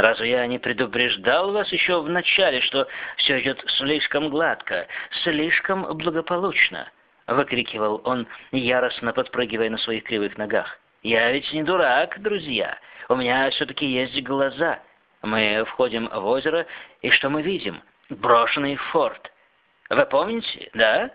Разве я не предупреждал вас еще в начале, что все идет слишком гладко, слишком благополучно?» — выкрикивал он, яростно подпрыгивая на своих кривых ногах. «Я ведь не дурак, друзья. У меня все-таки есть глаза. Мы входим в озеро, и что мы видим? Брошенный форт. Вы помните, да?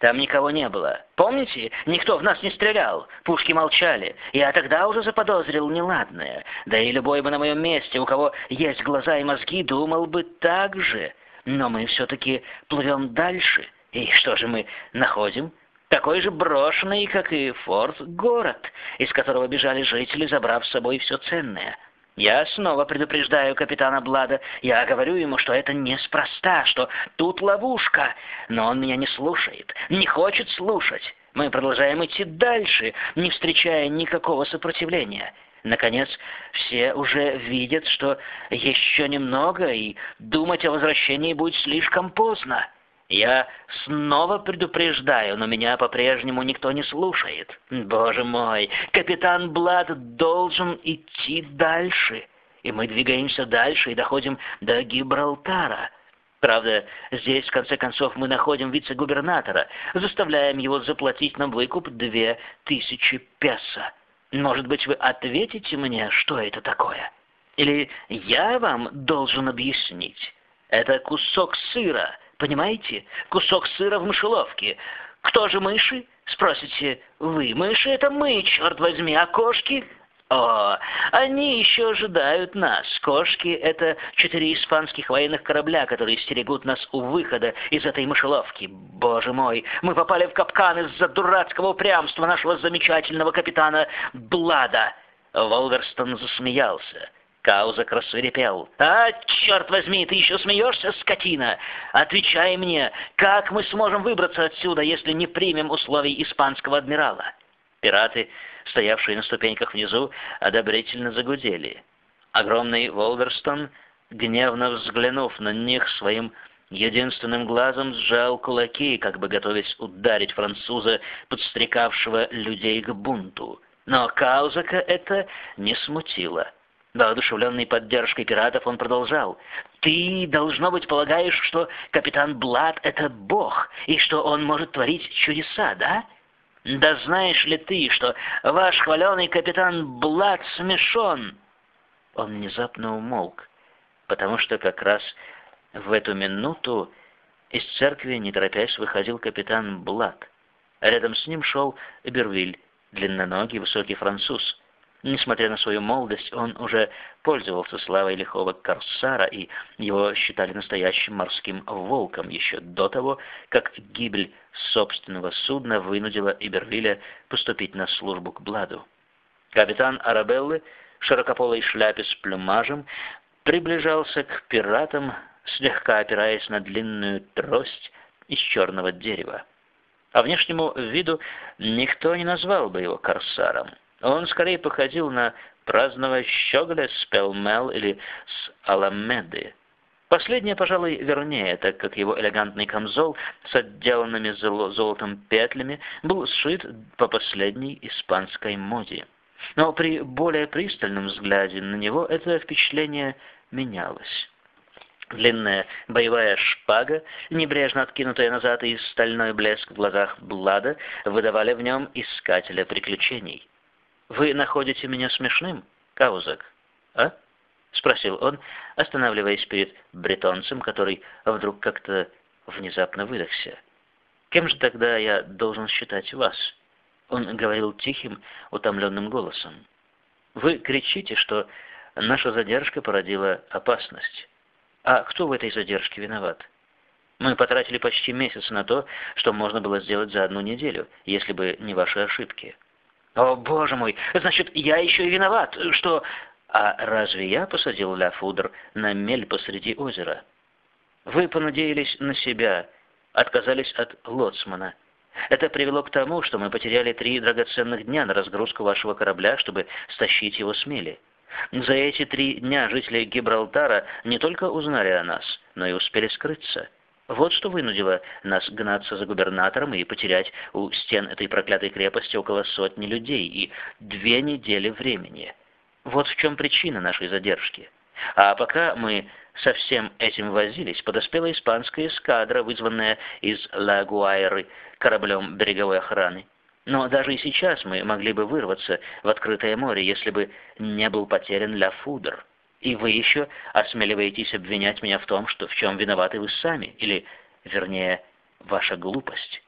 Там никого не было. Помните, никто в нас не стрелял, пушки молчали. Я тогда уже заподозрил неладное. Да и любой бы на моем месте, у кого есть глаза и мозги, думал бы так же. Но мы все-таки плывем дальше. И что же мы находим? Такой же брошенный, как и форт, город, из которого бежали жители, забрав с собой все ценное. Я снова предупреждаю капитана Блада. Я говорю ему, что это неспроста, что тут ловушка. Но он меня не слушает, не хочет слушать. Мы продолжаем идти дальше, не встречая никакого сопротивления. Наконец, все уже видят, что еще немного, и думать о возвращении будет слишком поздно. Я снова предупреждаю, но меня по-прежнему никто не слушает. Боже мой, капитан Блад должен идти дальше. И мы двигаемся дальше и доходим до Гибралтара. Правда, здесь, в конце концов, мы находим вице-губернатора, заставляем его заплатить нам выкуп две тысячи песо. Может быть, вы ответите мне, что это такое? Или я вам должен объяснить? Это кусок сыра, Понимаете? Кусок сыра в мышеловке. Кто же мыши? Спросите вы. Мыши — это мы, черт возьми, а кошки? О, они еще ожидают нас. Кошки — это четыре испанских военных корабля, которые стерегут нас у выхода из этой мышеловки. Боже мой, мы попали в капкан из-за дурацкого упрямства нашего замечательного капитана Блада. Волверстон засмеялся. Каузак рассверепел. «А, черт возьми, ты еще смеешься, скотина? Отвечай мне, как мы сможем выбраться отсюда, если не примем условий испанского адмирала?» Пираты, стоявшие на ступеньках внизу, одобрительно загудели. Огромный Волверстон, гневно взглянув на них своим единственным глазом, сжал кулаки, как бы готовясь ударить француза, подстрекавшего людей к бунту. Но Каузака это не смутило. Воодушевленный поддержкой пиратов, он продолжал. «Ты, должно быть, полагаешь, что капитан Блад — это бог, и что он может творить чудеса, да? Да знаешь ли ты, что ваш хваленый капитан Блад смешон?» Он внезапно умолк, потому что как раз в эту минуту из церкви, не торопясь, выходил капитан Блад. Рядом с ним шел Эбервиль, длинноногий высокий француз. Несмотря на свою молодость, он уже пользовался славой лихого корсара, и его считали настоящим морским волком еще до того, как гибель собственного судна вынудила Ибервиля поступить на службу к Бладу. Капитан Арабеллы, широкополой шляпе с плюмажем, приближался к пиратам, слегка опираясь на длинную трость из черного дерева. А внешнему виду никто не назвал бы его корсаром. Он скорее походил на праздного щеголя с Пелмел или с Аламеды. Последнее, пожалуй, вернее, так как его элегантный камзол с отделанными золотом петлями был сшит по последней испанской моде. Но при более пристальном взгляде на него это впечатление менялось. Длинная боевая шпага, небрежно откинутая назад и стальной блеск в глазах Блада выдавали в нем искателя приключений. «Вы находите меня смешным, Каузак, а?» — спросил он, останавливаясь перед бретонцем, который вдруг как-то внезапно выдохся. «Кем же тогда я должен считать вас?» Он говорил тихим, утомленным голосом. «Вы кричите, что наша задержка породила опасность. А кто в этой задержке виноват? Мы потратили почти месяц на то, что можно было сделать за одну неделю, если бы не ваши ошибки». «О, боже мой! Значит, я еще и виноват, что...» «А разве я посадил Ля Фудр на мель посреди озера?» «Вы понадеялись на себя, отказались от лоцмана. Это привело к тому, что мы потеряли три драгоценных дня на разгрузку вашего корабля, чтобы стащить его с мели. За эти три дня жители Гибралтара не только узнали о нас, но и успели скрыться». Вот что вынудило нас гнаться за губернатором и потерять у стен этой проклятой крепости около сотни людей и две недели времени. Вот в чем причина нашей задержки. А пока мы со всем этим возились, подоспела испанская эскадра, вызванная из Ла-Гуайры кораблем береговой охраны. Но даже и сейчас мы могли бы вырваться в открытое море, если бы не был потерян Ля Фудр. И вы еще осмеливаетесь обвинять меня в том, что в чем виноваты вы сами, или, вернее, ваша глупость.